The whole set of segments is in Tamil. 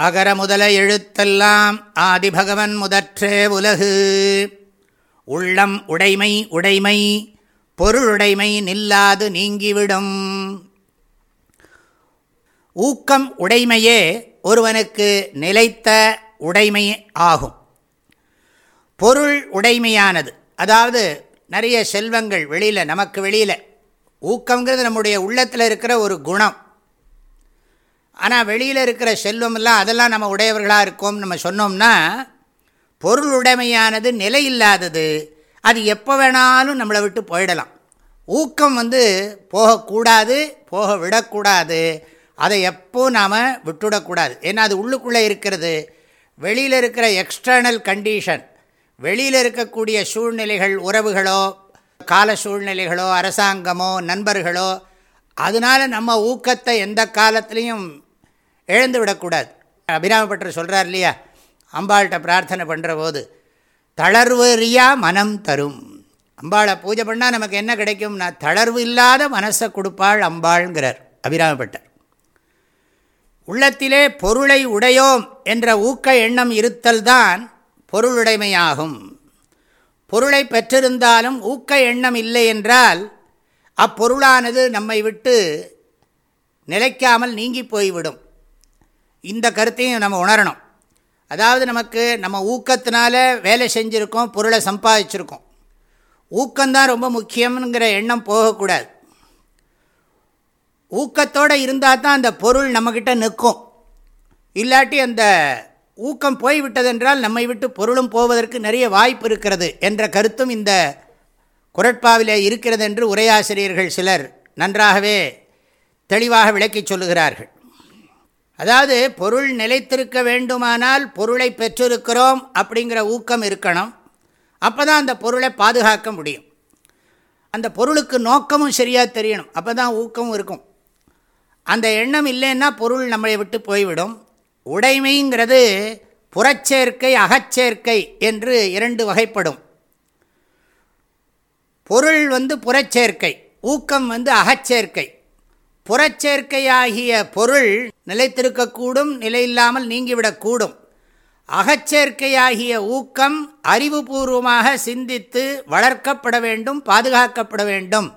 அகர முதல எழுத்தெல்லாம் ஆதிபகவன் முதற்றே உலகு. உள்ளம் உடைமை உடைமை பொருளுடைமை நில்லாது நீங்கிவிடும். ஊக்கம் உடைமையே ஒருவனுக்கு நிலைத்த உடைமை ஆகும். பொருள் உடைமையானது. அதாவது நிறைய செல்வங்கள் வெளியில் நமக்கு வெளியில். ஊக்கங்கிறது நம்முடைய உள்ளத்தில் இருக்கிற ஒரு குணம். ஆனால் வெளியில் இருக்கிற செல்வமெல்லாம் அதெல்லாம் நம்ம உடையவர்களாக இருக்கோம் நம்ம சொன்னோம்னா பொருள் உடைமையானது நிலை இல்லாதது. அது எப்போ வேணாலும் நம்மளை விட்டு போயிடலாம். ஊக்கம் வந்து போகக்கூடாது போக விடக்கூடாது. அதை எப்போ நாம் விட்டுவிடக்கூடாது ஏன்னா அது உள்ளுக்குள்ளே இருக்கிறது. வெளியில் இருக்கிற எக்ஸ்டர்னல் கண்டிஷன் வெளியில் இருக்கக்கூடிய சூழ்நிலைகள் உறவுகளோ கால சூழ்நிலைகளோ அரசாங்கமோ நண்பர்களோ அதனால் நம்ம ஊக்கத்தை எந்த காலத்துலேயும் எழுந்து விடக்கூடாது அபிராமப்பட்டர் சொல்கிறார் இல்லையா? அம்பாள்கிட்ட பிரார்த்தனை பண்ணுற போது தளர்வறியா மனம் தரும். அம்பாளை பூஜை பண்ணால் நமக்கு என்ன கிடைக்கும்னா தளர்வு இல்லாத மனசை கொடுப்பாள் அம்பாள்ங்கிறார் அபிராமப்பட்டர் உள்ளத்திலே பொருளை உடையோம் என்ற ஊக்க எண்ணம் இருத்தல் தான் பொருளுடைமையாகும். பொருளை பெற்றிருந்தாலும் ஊக்க எண்ணம் இல்லை என்றால் அப்பொருளானது நம்மை விட்டு நிலைக்காமல் நீங்கி போய்விடும். இந்த கருத்தையும் நம்ம உணரணும். அதாவது நமக்கு நம்ம ஊக்கத்தினால வேலை செஞ்சுருக்கோம் பொருளை சம்பாதிச்சிருக்கோம். ஊக்கம்தான் ரொம்ப முக்கியம்ங்கிற எண்ணம் போகக்கூடாது. ஊக்கத்தோடு இருந்தால் தான் அந்த பொருள் நம்மக்கிட்ட நிற்கும். இல்லாட்டி அந்த ஊக்கம் போய்விட்டதென்றால் நம்மை விட்டு பொருளும் போவதற்கு நிறைய வாய்ப்பு இருக்கிறது என்ற கருத்தும் இந்த குரட்பாவிலே இருக்கிறது என்று உரையாசிரியர்கள் சிலர் நன்றாகவே தெளிவாக விளக்கி சொல்லுகிறார்கள். அதாவது பொருள் நிலைத்திருக்க வேண்டுமானால் பொருளை பெற்றிருக்கிறோம் அப்படிங்கிற ஊக்கம் இருக்கணும். அப்போ தான் அந்த பொருளை பாதுகாக்க முடியும். அந்த பொருளுக்கு நோக்கமும் சரியாக தெரியணும். அப்போ தான் ஊக்கமும் இருக்கும். அந்த எண்ணம் இல்லைன்னா பொருள் நம்மளை விட்டு போய்விடும். உடைமைங்கிறது புறச்சேர்க்கை அகச்சேர்க்கை என்று இரண்டு வகைப்படும். பொருள் வந்து புறச்சேர்க்கை ஊக்கம் வந்து அகச்சேர்க்கை. புறச்சேர்க்கையாகிய பொருள் நிலைத்திருக்கக்கூடும் நிலையில்லாமல் நீங்கிவிடக்கூடும். அகச்சேர்க்கையாகிய ஊக்கம் அறிவுபூர்வமாக சிந்தித்து வளர்க்கப்பட வேண்டும் பாதுகாக்கப்பட வேண்டும்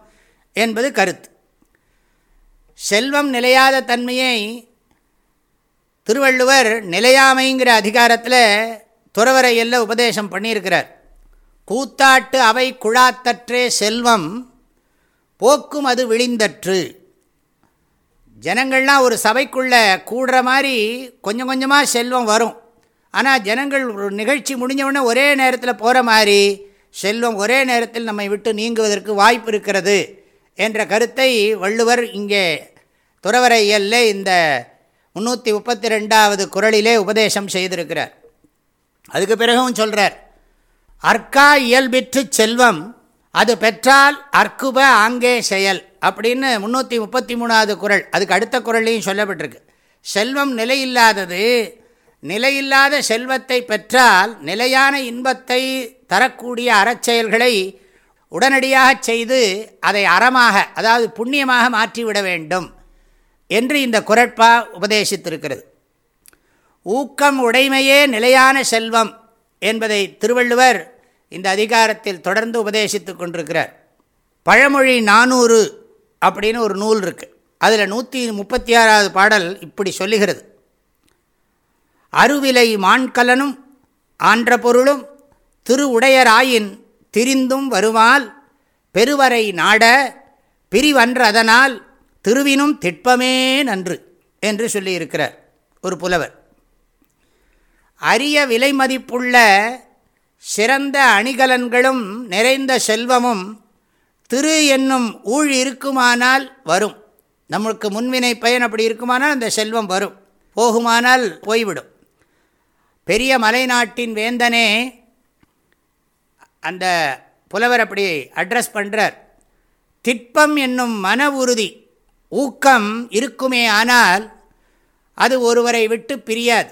என்பது கருத்து. செல்வம் நிலையாத தன்மையை திருவள்ளுவர் நிலையாமைங்கிற அதிகாரத்தில் துறவரையில் உபதேசம் பண்ணியிருக்கிறார். கூத்தாட்டு அவை குழாத்தற்றே செல்வம் போக்கும் அது விழிந்தற்று. ஜனங்கள்லாம் ஒரு சபைக்குள்ளே கூடுற மாதிரி கொஞ்சம் கொஞ்சமாக செல்வம் வரும். ஆனால் ஜனங்கள் ஒரு நிகழ்ச்சி முடிஞ்சவுடனே ஒரே நேரத்தில் போகிற மாதிரி செல்வம் ஒரே நேரத்தில் நம்மை விட்டு நீங்குவதற்கு வாய்ப்பு இருக்கிறது என்ற கருத்தை வள்ளுவர் இங்கே துறவரையல்ல இந்த முந்நூற்றி முப்பத்தி ரெண்டாவது குரலிலே உபதேசம் செய்திருக்கிறார். அதுக்கு பிறகும் சொல்கிறார் அர்க்கா இயல்பிற்று செல்வம் அது பெற்றால் அற்குப ஆங்கே செயல். அப்படின்னு முந்நூற்றி முப்பத்தி மூணாவது குரல். அதுக்கு அடுத்த குரல்லையும் சொல்லப்பட்டிருக்கு. செல்வம் நிலையில்லாதது நிலையில்லாத செல்வத்தை பெற்றால் நிலையான இன்பத்தை தரக்கூடிய அறச்செயல்களை உடனடியாக செய்து அதை அறமாக அதாவது புண்ணியமாக மாற்றிவிட வேண்டும் என்று இந்த குரட்பா உபதேசித்திருக்கிறது. ஊக்கம் உடைமையே நிலையான செல்வம் என்பதை திருவள்ளுவர் இந்த அதிகாரத்தில் தொடர்ந்து உபதேசித்து கொண்டிருக்கிறார். பழமொழி நானூறு அப்படின்னு ஒரு நூல் இருக்குது அதில் நூற்றி முப்பத்தி ஆறாவது பாடல் இப்படி சொல்லுகிறது. அருவிலை மான்கலனும் ஆன்ற பொருளும் திரு உடையராயின் திரிந்தும் வருமால் பெருவரை நாட பிரிவன்றதனால் திருவினும் திட்பமே நன்று என்று சொல்லியிருக்கிறார் ஒரு புலவர். அரிய விலை மதிப்புள்ள சிறந்த அணிகலன்களும் நிறைந்த செல்வமும் திரு என்னும் ஊழ் இருக்குமானால் வரும். நம்மளுக்கு முன்வினை பயன் அப்படி இருக்குமானால் அந்த செல்வம் வரும். போகுமானால் போய்விடும். பெரிய மலைநாட்டின் வேந்தனே அந்த புலவர் அப்படி அட்ரஸ் பண்ணுறார் திட்பம் என்னும் மன உறுதி ஊக்கம் இருக்குமே ஆனால் அது ஒருவரை விட்டு பிரியாது.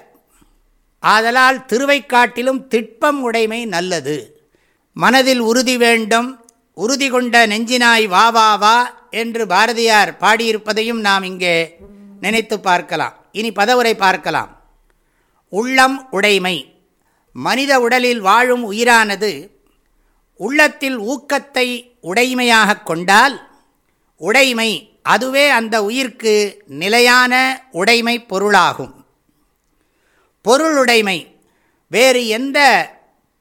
ஆதலால் திருவைக்காட்டிலும் திட்பம் உடைமை நல்லது. மனதில் உறுதி வேண்டும் உறுதி கொண்ட நெஞ்சினாய் வா வா வா என்று பாரதியார் பாடியிருப்பதையும் நாம் இங்கே நினைத்து பார்க்கலாம். இனி பதவுரை பார்க்கலாம். உள்ளம் உடைமை. மனித உடலில் வாழும் உயிரானது உள்ளத்தில் ஊக்கத்தை உடைமையாக கொண்டால் உடைமை அதுவே அந்த உயிர்க்கு நிலையான உடைமை பொருளாகும். பொருளுடைமை. வேறு எந்த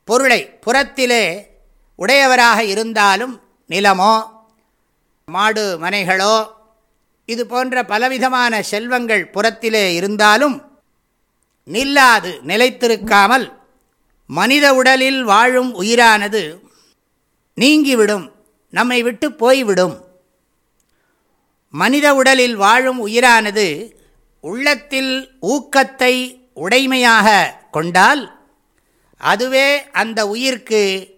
பொருளை புறத்திலே உடையவராக இருந்தாலும் நிலமோ மாடு மனைகளோ இது போன்ற பலவிதமான செல்வங்கள் புறத்திலே இருந்தாலும் நில்லாது நிலைத்திருக்காமல் மனித உடலில் வாழும் உயிரானது நீங்கிவிடும் நம்மை விட்டு போய்விடும். மனித உடலில் வாழும் உயிரானது உள்ளத்தில் ஊக்கத்தை உடைமையாக கொண்டால் அதுவே அந்த உயிர்க்கு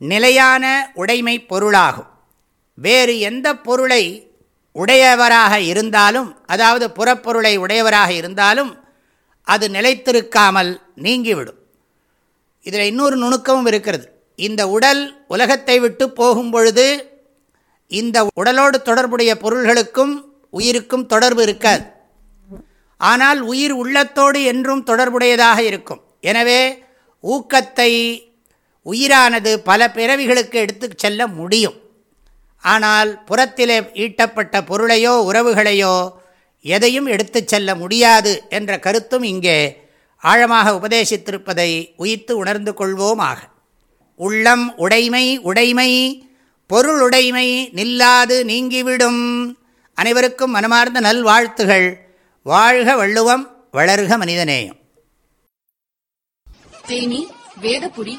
நிலையான உடைமை பொருளாகும். வேறு எந்த பொருளை உடையவராக இருந்தாலும் அதாவது புறப்பொருளை உடையவராக இருந்தாலும் அது நிலைத்திருக்காமல் நீங்கிவிடும். இதில் இன்னொரு நுணுக்கமும் இருக்கிறது. இந்த உடல் உலகத்தை விட்டு போகும் பொழுது இந்த உடலோடு தொடர்புடைய பொருள்களுக்கும் உயிருக்கும் தொடர்பு இருக்காது. ஆனால் உயிர் உள்ளத்தோடு என்றும் தொடர்புடையதாக இருக்கும். எனவே ஊக்கத்தை உயிரானது பல பிறவிகளுக்கு எடுத்து செல்ல முடியும். ஆனால் புறத்திலே ஈட்டப்பட்ட பொருளையோ உறவுகளையோ எதையும் எடுத்துச் செல்ல முடியாது என்ற கருத்தும் இங்கே ஆழமாக உபதேசித்திருப்பதை உயித்து உணர்ந்து கொள்வோமாக. உள்ளம் உடைமை உடைமை பொருளுடைமை நில்லாது நீங்கிவிடும். அனைவருக்கும் மனமார்ந்த நல்வாழ்த்துகள். வாழ்க வள்ளுவம் வளர்க மனிதநேயம். தேனி வேதபுரி